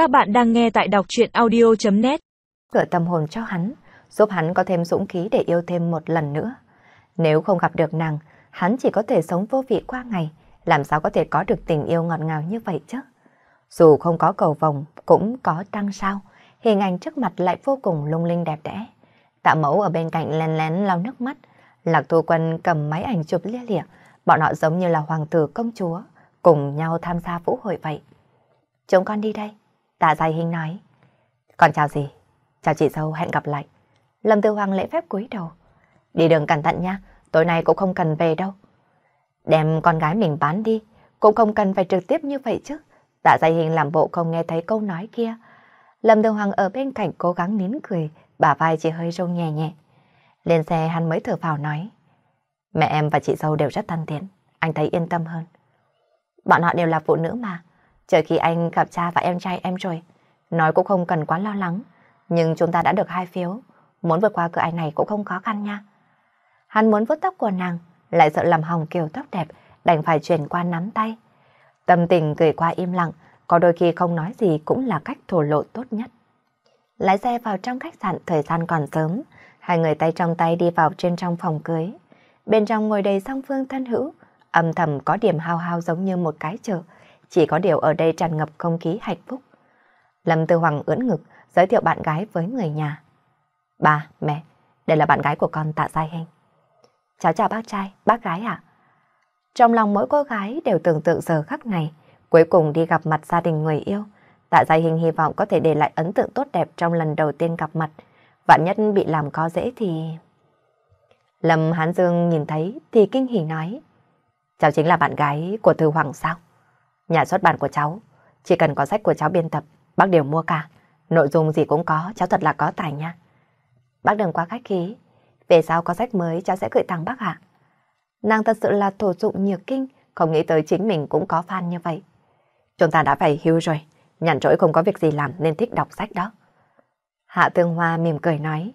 Các bạn đang nghe tại đọc chuyện audio.net Cửa tâm hồn cho hắn, giúp hắn có thêm dũng khí để yêu thêm một lần nữa. Nếu không gặp được nàng, hắn chỉ có thể sống vô vị qua ngày, làm sao có thể có được tình yêu ngọt ngào như vậy chứ? Dù không có cầu vồng, cũng có trăng sao, hình ảnh trước mặt lại vô cùng lung linh đẹp đẽ. Tạ mẫu ở bên cạnh lén lén lau nước mắt, Lạc Thu Quân cầm máy ảnh chụp lia lịa, bọn họ giống như là hoàng tử công chúa, cùng nhau tham gia vũ hội vậy. Chúng con đi đây. Tạ Dài Hình nói. còn chào gì? Chào chị dâu, hẹn gặp lại. Lâm Tư Hoàng lễ phép cúi đầu. Đi đường cẩn thận nha, tối nay cũng không cần về đâu. Đem con gái mình bán đi, cũng không cần phải trực tiếp như vậy chứ. Tạ Dài Hình làm bộ không nghe thấy câu nói kia. Lâm Tư Hoàng ở bên cạnh cố gắng nín cười, bả vai chỉ hơi rung nhẹ nhẹ. Lên xe hắn mới thở vào nói. Mẹ em và chị dâu đều rất thân thiện, anh thấy yên tâm hơn. Bọn họ đều là phụ nữ mà, Chờ khi anh gặp cha và em trai em rồi, nói cũng không cần quá lo lắng. Nhưng chúng ta đã được hai phiếu, muốn vượt qua cửa ải này cũng không khó khăn nha. Hắn muốn vuốt tóc của nàng, lại sợ làm hỏng kiểu tóc đẹp, đành phải chuyển qua nắm tay. Tâm tình cười qua im lặng, có đôi khi không nói gì cũng là cách thổ lộ tốt nhất. Lái xe vào trong khách sạn thời gian còn sớm, hai người tay trong tay đi vào trên trong phòng cưới. Bên trong ngồi đầy song phương thân hữu, âm thầm có điểm hao hao giống như một cái chợ, chỉ có điều ở đây tràn ngập không khí hạnh phúc. Lâm Tư Hoàng ưỡn ngực, giới thiệu bạn gái với người nhà. Ba, mẹ, đây là bạn gái của con Tạ Giai Hình. Cháu chào bác trai, bác gái ạ. Trong lòng mỗi cô gái đều tưởng tượng giờ khắc này, cuối cùng đi gặp mặt gia đình người yêu. Tạ Giai Hình hy vọng có thể để lại ấn tượng tốt đẹp trong lần đầu tiên gặp mặt. Vạn nhất bị làm có dễ thì... Lâm Hán Dương nhìn thấy thì kinh hỉ nói. Cháu chính là bạn gái của Thư Hoàng sao? Nhà xuất bản của cháu, chỉ cần có sách của cháu biên tập, bác đều mua cả. Nội dung gì cũng có, cháu thật là có tài nha. Bác đừng quá khách khí, về sau có sách mới cháu sẽ gửi tặng bác ạ. Nàng thật sự là thổ dụng nhược kinh, không nghĩ tới chính mình cũng có fan như vậy. Chúng ta đã phải hưu rồi, nhàn rỗi không có việc gì làm nên thích đọc sách đó. Hạ Tương Hoa mỉm cười nói,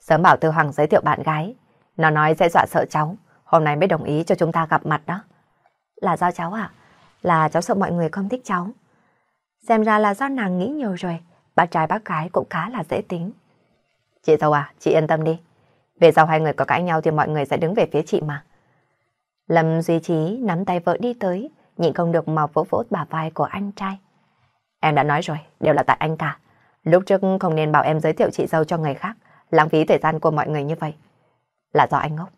sớm bảo Tư Hoàng giới thiệu bạn gái, nó nói sẽ dọa sợ cháu, hôm nay mới đồng ý cho chúng ta gặp mặt đó. Là do cháu ạ? Là cháu sợ mọi người không thích cháu. Xem ra là do nàng nghĩ nhiều rồi, bác trai bác gái cũng khá là dễ tính. Chị dâu à, chị yên tâm đi. Về sau hai người có cãi nhau thì mọi người sẽ đứng về phía chị mà. Lâm Duy Trí nắm tay vợ đi tới, nhịn không được mà vỗ vỗ bà vai của anh trai. Em đã nói rồi, đều là tại anh cả. Lúc trước không nên bảo em giới thiệu chị dâu cho người khác, lãng phí thời gian của mọi người như vậy. Là do anh ngốc.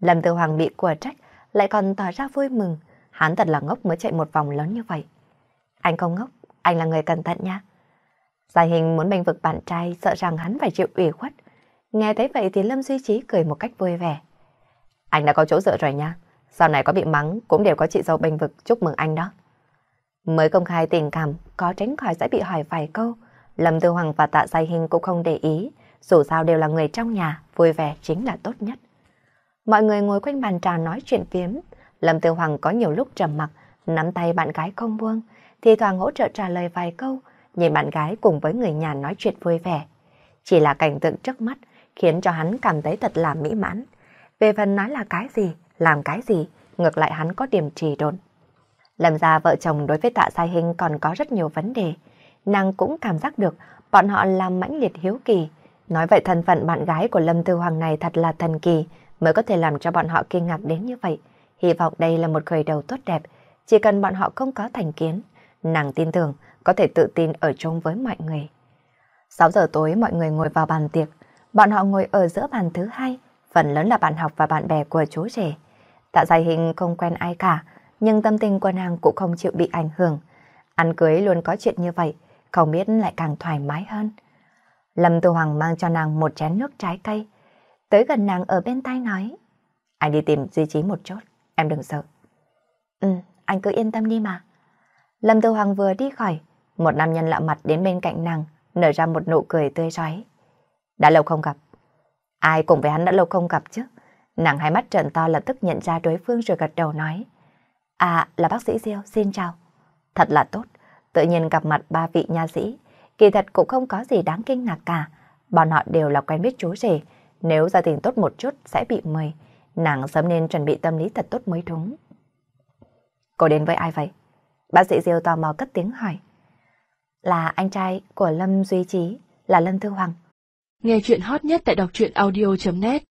Lâm Tư Hoàng bị của trách, lại còn tỏ ra vui mừng, Hắn thật là ngốc mới chạy một vòng lớn như vậy. Anh không ngốc, anh là người cẩn thận nha. Giải hình muốn bênh vực bạn trai sợ rằng hắn phải chịu ủy khuất. Nghe thấy vậy thì Lâm Duy Trí cười một cách vui vẻ. Anh đã có chỗ dựa rồi nha. Sau này có bị mắng cũng đều có chị dâu bênh vực chúc mừng anh đó. Mới công khai tình cảm, có tránh khỏi sẽ bị hỏi vài câu. Lâm Tư Hoàng và Tạ Giai Hình cũng không để ý. Dù sao đều là người trong nhà, vui vẻ chính là tốt nhất. Mọi người ngồi quanh bàn trà nói chuyện phiếm, Lâm Tư Hoàng có nhiều lúc trầm mặc, nắm tay bạn gái không buông, thì thoảng hỗ trợ trả lời vài câu, nhìn bạn gái cùng với người nhà nói chuyện vui vẻ. Chỉ là cảnh tượng trước mắt khiến cho hắn cảm thấy thật là mỹ mãn. Về phần nói là cái gì, làm cái gì, ngược lại hắn có điểm trì độn. Lâm ra vợ chồng đối với tạ sai hình còn có rất nhiều vấn đề. Nàng cũng cảm giác được bọn họ làm mãnh liệt hiếu kỳ. Nói vậy thân phận bạn gái của Lâm Tư Hoàng này thật là thần kỳ mới có thể làm cho bọn họ kinh ngạc đến như vậy. Hy vọng đây là một khởi đầu tốt đẹp, chỉ cần bọn họ không có thành kiến, nàng tin tưởng có thể tự tin ở chung với mọi người. 6 giờ tối mọi người ngồi vào bàn tiệc, bọn họ ngồi ở giữa bàn thứ hai, phần lớn là bạn học và bạn bè của chú rể. Tạ Giải Hình không quen ai cả, nhưng tâm tình của nàng cũng không chịu bị ảnh hưởng. Ăn cưới luôn có chuyện như vậy, không biết lại càng thoải mái hơn. Lâm Tư Hoàng mang cho nàng một chén nước trái cây, tới gần nàng ở bên tay nói. Anh đi tìm Duy Trí một chút. Em đừng sợ. Ừ, anh cứ yên tâm đi mà. Lâm Tư Hoàng vừa đi khỏi, một nam nhân lạ mặt đến bên cạnh nàng, nở ra một nụ cười tươi rói. Đã lâu không gặp. Ai cùng với hắn đã lâu không gặp chứ? Nàng hai mắt trợn to lập tức nhận ra đối phương rồi gật đầu nói. À, là bác sĩ Diêu, xin chào. Thật là tốt, tự nhiên gặp mặt ba vị nha sĩ. Kỳ thật cũng không có gì đáng kinh ngạc cả. Bọn họ đều là quen biết chú rể. Nếu gia đình tốt một chút sẽ bị mời nàng sớm nên chuẩn bị tâm lý thật tốt mới đúng. Cô đến với ai vậy? Bác sĩ Diêu tò mò cất tiếng hỏi. là anh trai của Lâm Duy Trí, là Lâm Thư Hoàng. Nghe chuyện hot nhất tại đọc truyện audio.net